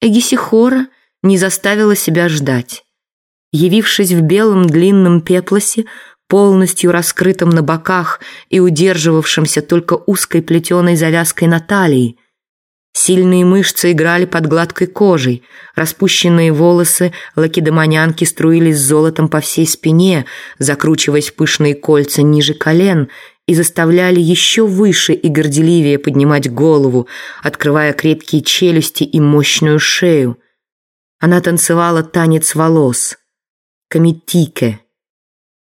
Эгисихора не заставила себя ждать. Явившись в белом длинном пеплосе, полностью раскрытом на боках и удерживавшемся только узкой плетеной завязкой на талии, Сильные мышцы играли под гладкой кожей, распущенные волосы лакедемонянки струились золотом по всей спине, закручиваясь пышные кольца ниже колен и заставляли еще выше и горделивее поднимать голову, открывая крепкие челюсти и мощную шею. Она танцевала танец волос, комитике,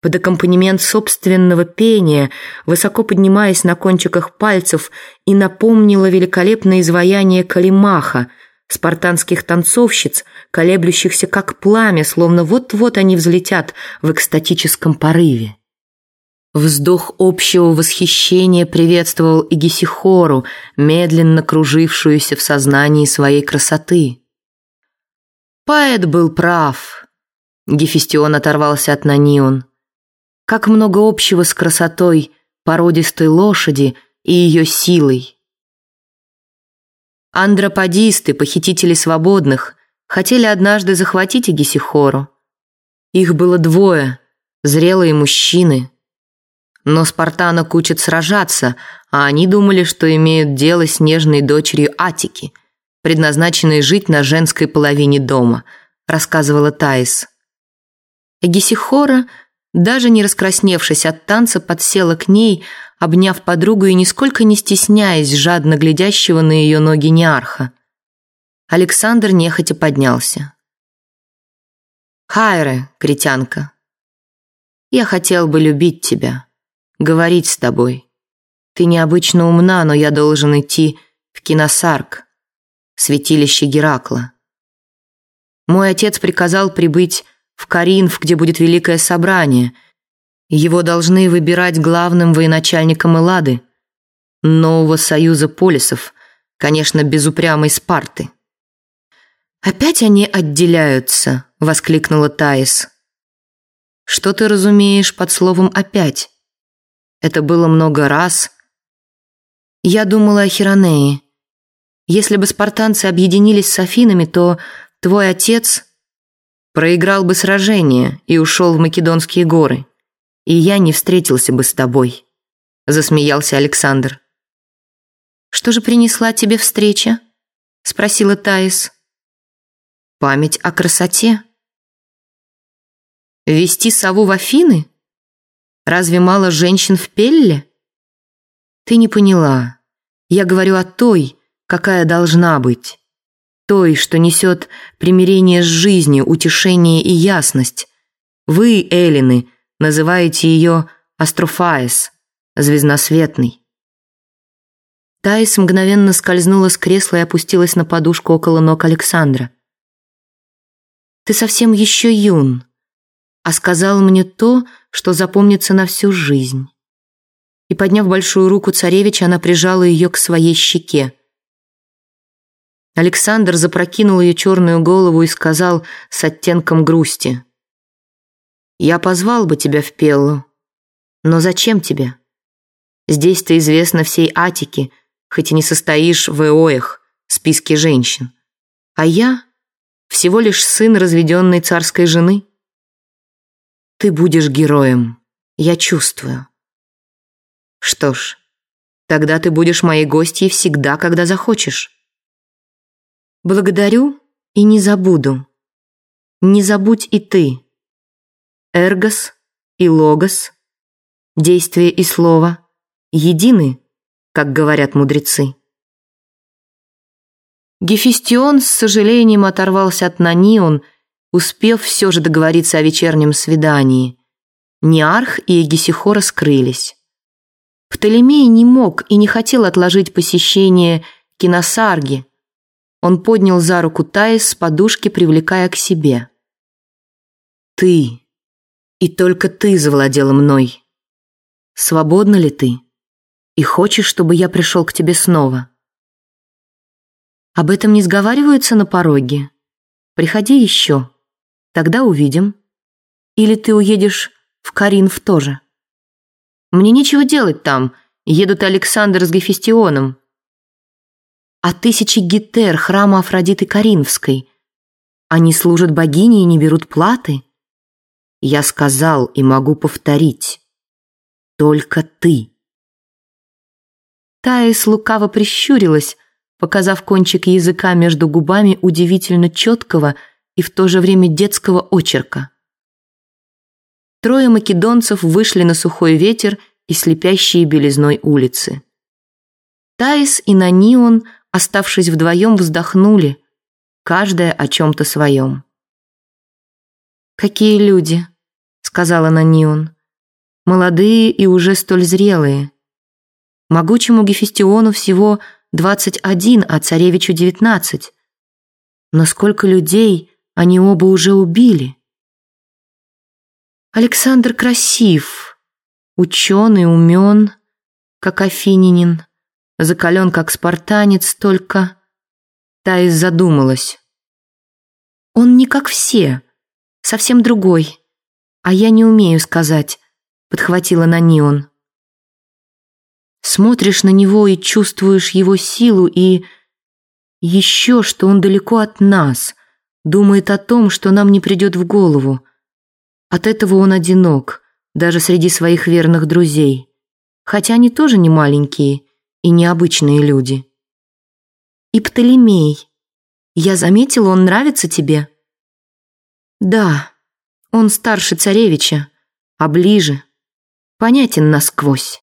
под аккомпанемент собственного пения, высоко поднимаясь на кончиках пальцев, и напомнила великолепное изваяние Калимаха, спартанских танцовщиц, колеблющихся как пламя, словно вот-вот они взлетят в экстатическом порыве. Вздох общего восхищения приветствовал и Гесихору, медленно кружившуюся в сознании своей красоты. Поэт был прав. Гефестион оторвался от Нанион. Как много общего с красотой породистой лошади и ее силой. Андроподисты, похитители свободных, хотели однажды захватить Игисихору. Их было двое, зрелые мужчины. Но спартанок учат сражаться, а они думали, что имеют дело с нежной дочерью Атики, предназначенной жить на женской половине дома, рассказывала Таис. Эгисихора – даже не раскрасневшись от танца, подсела к ней, обняв подругу и нисколько не стесняясь жадно глядящего на ее ноги неарха. Александр нехотя поднялся. «Хайре, критянка, я хотел бы любить тебя, говорить с тобой. Ты необычно умна, но я должен идти в Киносарк, святилище Геракла. Мой отец приказал прибыть в Каринф, где будет великое собрание. Его должны выбирать главным военачальником Эллады, нового союза полисов, конечно, без упрямой Спарты. «Опять они отделяются», — воскликнула Таис. «Что ты разумеешь под словом «опять»?» Это было много раз. Я думала о Хиронее. Если бы спартанцы объединились с Афинами, то твой отец проиграл бы сражение и ушел в Македонские горы, и я не встретился бы с тобой», — засмеялся Александр. «Что же принесла тебе встреча?» — спросила Таис. «Память о красоте». «Вести сову в Афины? Разве мало женщин в Пелле?» «Ты не поняла. Я говорю о той, какая должна быть» той, что несет примирение с жизнью, утешение и ясность. Вы, Эллины, называете ее Астрофаес, звездносветный. Таис мгновенно скользнула с кресла и опустилась на подушку около ног Александра. «Ты совсем еще юн, а сказал мне то, что запомнится на всю жизнь». И, подняв большую руку царевича, она прижала ее к своей щеке. Александр запрокинул ее черную голову и сказал с оттенком грусти. «Я позвал бы тебя в Пеллу, но зачем тебе? Здесь ты известна всей Атике, хоть и не состоишь в Эоях, списке женщин. А я всего лишь сын разведенной царской жены. Ты будешь героем, я чувствую. Что ж, тогда ты будешь моей гостьей всегда, когда захочешь». Благодарю и не забуду. Не забудь и ты. Эргос и логос, действие и слово, едины, как говорят мудрецы. Гефестион с сожалением оторвался от Нанион, успев все же договориться о вечернем свидании. Неарх и Эгисихора скрылись. Птолемей не мог и не хотел отложить посещение киносарги, он поднял за руку Таис с подушки, привлекая к себе. «Ты, и только ты завладела мной. Свободна ли ты? И хочешь, чтобы я пришел к тебе снова?» «Об этом не сговариваются на пороге. Приходи еще, тогда увидим. Или ты уедешь в Каринф тоже. Мне нечего делать там, едут Александр с Гефестионом. а тысячи гетер храма Афродиты Каринфской. Они служат богине и не берут платы. Я сказал и могу повторить. Только ты. Таис лукаво прищурилась, показав кончик языка между губами удивительно четкого и в то же время детского очерка. Трое македонцев вышли на сухой ветер и слепящие белизной улицы. Таис и Нанион, оставшись вдвоем, вздохнули, каждая о чем-то своем. «Какие люди!» — сказала Нанион. «Молодые и уже столь зрелые. Могучему Гефестиону всего двадцать один, а царевичу девятнадцать. Но сколько людей они оба уже убили?» Александр красив, ученый, умен, как афининин, закален, как спартанец, только... Таис задумалась. Он не как все, совсем другой, а я не умею сказать, подхватила на Нанион. Смотришь на него и чувствуешь его силу и... Еще, что он далеко от нас, думает о том, что нам не придет в голову. От этого он одинок, даже среди своих верных друзей. Хотя они тоже не маленькие и необычные люди. И Птолемей. Я заметила, он нравится тебе? Да, он старше царевича, а ближе. Понятен насквозь.